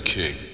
King.